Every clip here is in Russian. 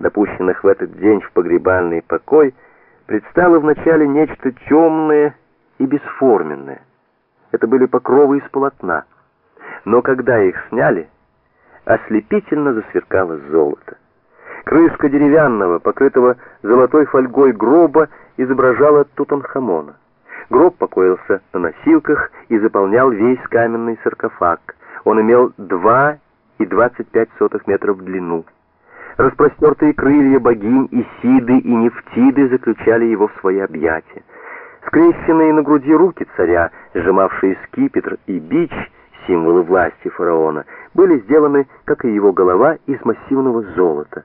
допущенных в этот день в погребальный покой, предстало вначале нечто темное и бесформенное. Это были покровы из полотна. Но когда их сняли, ослепительно засверкало золото. Крышка деревянного, покрытого золотой фольгой гроба, изображала Тутанхамона. Гроб покоился на носилках и заполнял весь каменный саркофаг. Он имел 2 и 25 сотых метров в длину. Распростертые крылья богинь Исиды и Нефтиды заключали его в свои объятия. Скрещенные на груди руки царя, сжимавшие скипетр и бич, символы власти фараона, были сделаны, как и его голова, из массивного золота.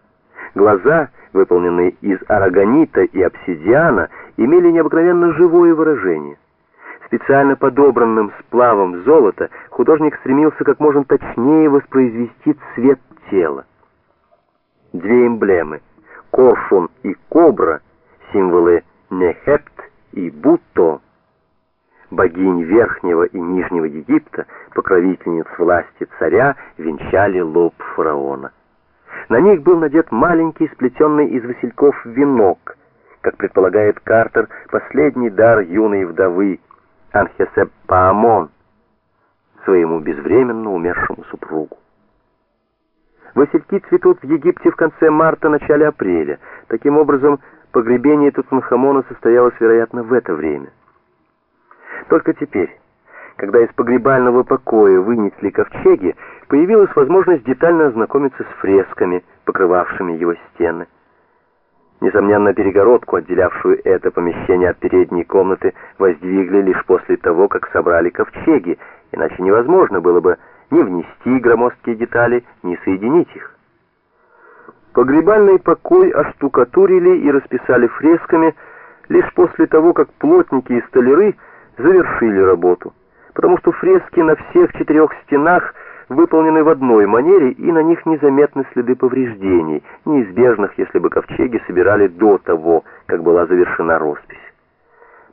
Глаза, выполненные из арагонита и обсидиана, имели необыкновенно живое выражение. Специально подобранным сплавом золота художник стремился как можно точнее воспроизвести цвет тела. Две эмблемы — Коршун и Кобра, символы Нехепт и Бутто, богинь Верхнего и Нижнего Египта, покровительниц власти царя, венчали лоб фараона. На них был надет маленький, сплетенный из васильков венок, как предполагает Картер, последний дар юной вдовы Анхесеп Паамон своему безвременно умершему супругу. Васильки цветут в Египте в конце марта-начале апреля. Таким образом, погребение Тутанхамона состоялось, вероятно, в это время. Только теперь, когда из погребального покоя вынесли ковчеги, появилась возможность детально ознакомиться с фресками, покрывавшими его стены. Несомненно, перегородку, отделявшую это помещение от передней комнаты, воздвигли лишь после того, как собрали ковчеги, иначе невозможно было бы ни внести громоздкие детали, ни соединить их. Погребальный покой оштукатурили и расписали фресками лишь после того, как плотники и столяры завершили работу, потому что фрески на всех четырех стенах выполнены в одной манере, и на них незаметны следы повреждений, неизбежных, если бы ковчеги собирали до того, как была завершена роспись.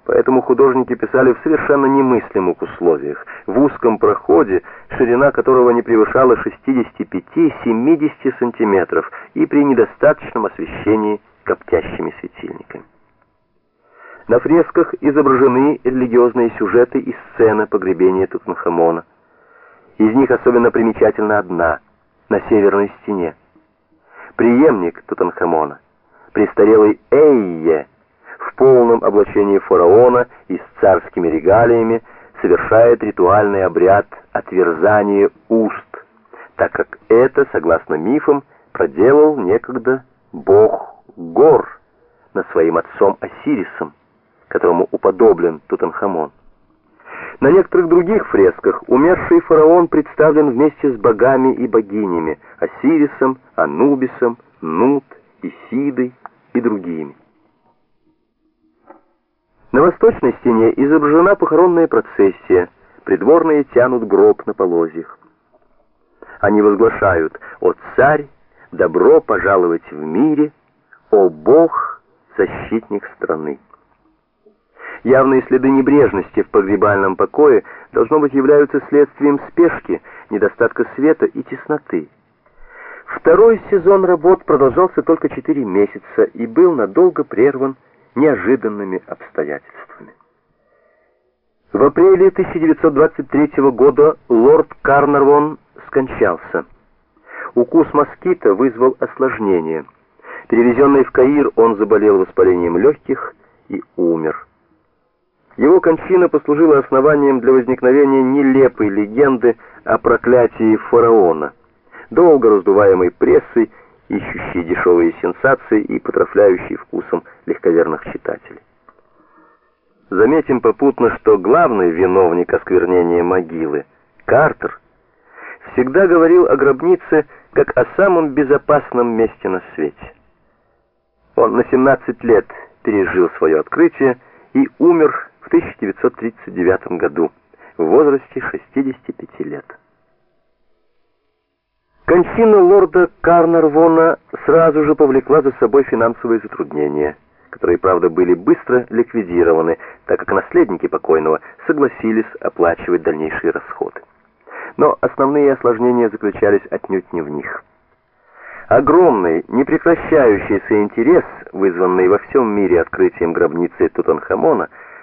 Поэтому художники писали в совершенно немыслимых условиях, в узком проходе, ширина которого не превышала 65-70 сантиметров, и при недостаточном освещении коптящими светильниками. На фресках изображены религиозные сюжеты и сцены погребения Тутанхамона. Из них особенно примечательна одна, на северной стене. Приемник Тутанхамона, престарелый Эйе, в полном облачении фараона и с царскими регалиями, совершает ритуальный обряд отверзания уст, так как это, согласно мифам, проделал некогда бог гор над своим отцом Осирисом, которому уподоблен Тутанхамон. На некоторых других фресках умерший фараон представлен вместе с богами и богинями Осирисом, Анубисом, Нут, Исидой и другими. На восточной стене изображена похоронная процессия, придворные тянут гроб на полозьях. Они возглашают «О царь, добро пожаловать в мире, о Бог, защитник страны». Явные следы небрежности в погребальном покое, должно быть, являются следствием спешки, недостатка света и тесноты. Второй сезон работ продолжался только 4 месяца и был надолго прерван неожиданными обстоятельствами. В апреле 1923 года лорд Карнарвон скончался. Укус москита вызвал осложнение. Перевезенный в Каир, он заболел воспалением легких и умер. Его кончина послужила основанием для возникновения нелепой легенды о проклятии фараона, долго раздуваемой прессой, ищущей дешевые сенсации и потрафляющей вкусом легковерных читателей. Заметим попутно, что главный виновник осквернения могилы, Картер, всегда говорил о гробнице как о самом безопасном месте на свете. Он на 17 лет пережил свое открытие и умер в 1939 году в возрасте 65 лет. Кончина лорда Карнарвона сразу же повлекла за собой финансовые затруднения, которые, правда, были быстро ликвидированы, так как наследники покойного согласились оплачивать дальнейшие расходы. Но основные осложнения заключались отнюдь не в них. Огромный, непрекращающийся интерес, вызванный во всем мире открытием гробницы Тутанхамона,